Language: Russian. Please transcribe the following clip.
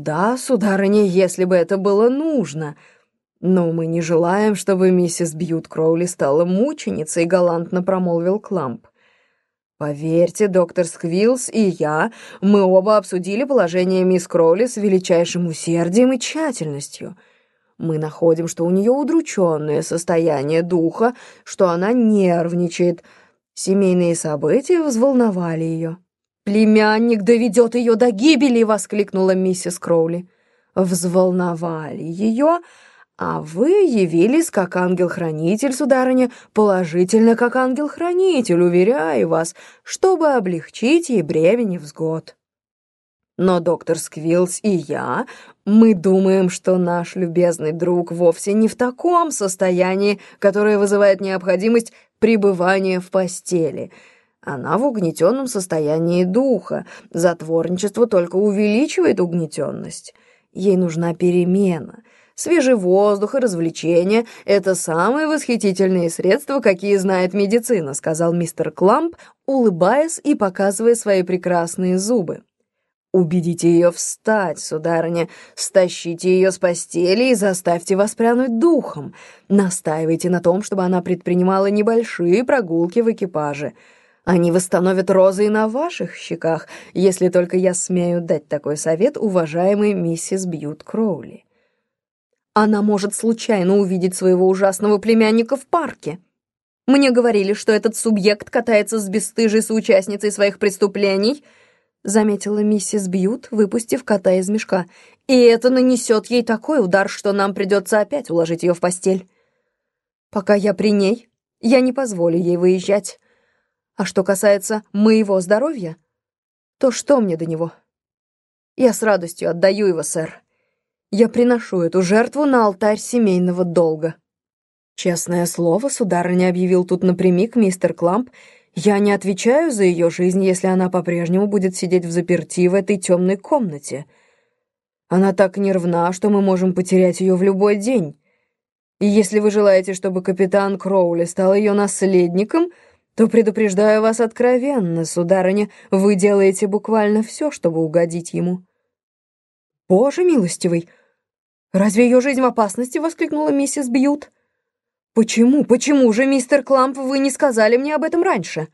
«Да, сударыня, если бы это было нужно. Но мы не желаем, чтобы миссис Бьют Кроули стала мученицей», — галантно промолвил Кламп. «Поверьте, доктор Сквилс и я, мы оба обсудили положение мисс Кроули с величайшим усердием и тщательностью». Мы находим, что у нее удрученное состояние духа, что она нервничает. Семейные события взволновали ее. «Племянник доведет ее до гибели!» — воскликнула миссис Кроули. «Взволновали ее, а вы явились как ангел-хранитель, сударыня, положительно как ангел-хранитель, уверяю вас, чтобы облегчить ей бремя невзгод». Но доктор Сквилс и я, мы думаем, что наш любезный друг вовсе не в таком состоянии, которое вызывает необходимость пребывания в постели. Она в угнетенном состоянии духа. Затворничество только увеличивает угнетенность. Ей нужна перемена. Свежий воздух и развлечения — это самые восхитительные средства, какие знает медицина», — сказал мистер Кламп, улыбаясь и показывая свои прекрасные зубы. Убедите ее встать, сударыня, стащите ее с постели и заставьте воспрянуть духом. Настаивайте на том, чтобы она предпринимала небольшие прогулки в экипаже. Они восстановят розы и на ваших щеках, если только я смею дать такой совет уважаемой миссис Бьют Кроули. Она может случайно увидеть своего ужасного племянника в парке. Мне говорили, что этот субъект катается с бесстыжей соучастницей своих преступлений —— заметила миссис Бьют, выпустив кота из мешка. «И это нанесет ей такой удар, что нам придется опять уложить ее в постель. Пока я при ней, я не позволю ей выезжать. А что касается моего здоровья, то что мне до него? Я с радостью отдаю его, сэр. Я приношу эту жертву на алтарь семейного долга». «Честное слово, сударыня», — объявил тут напрямик мистер Кламп, — я не отвечаю за ее жизнь, если она по-прежнему будет сидеть в заперти в этой темной комнате. Она так нервна, что мы можем потерять ее в любой день. И если вы желаете, чтобы капитан Кроули стал ее наследником, то предупреждаю вас откровенно, сударыня, вы делаете буквально все, чтобы угодить ему». «Боже милостивый! Разве ее жизнь в опасности?» — воскликнула миссис Бьют. «Почему, почему же, мистер Кламп, вы не сказали мне об этом раньше?»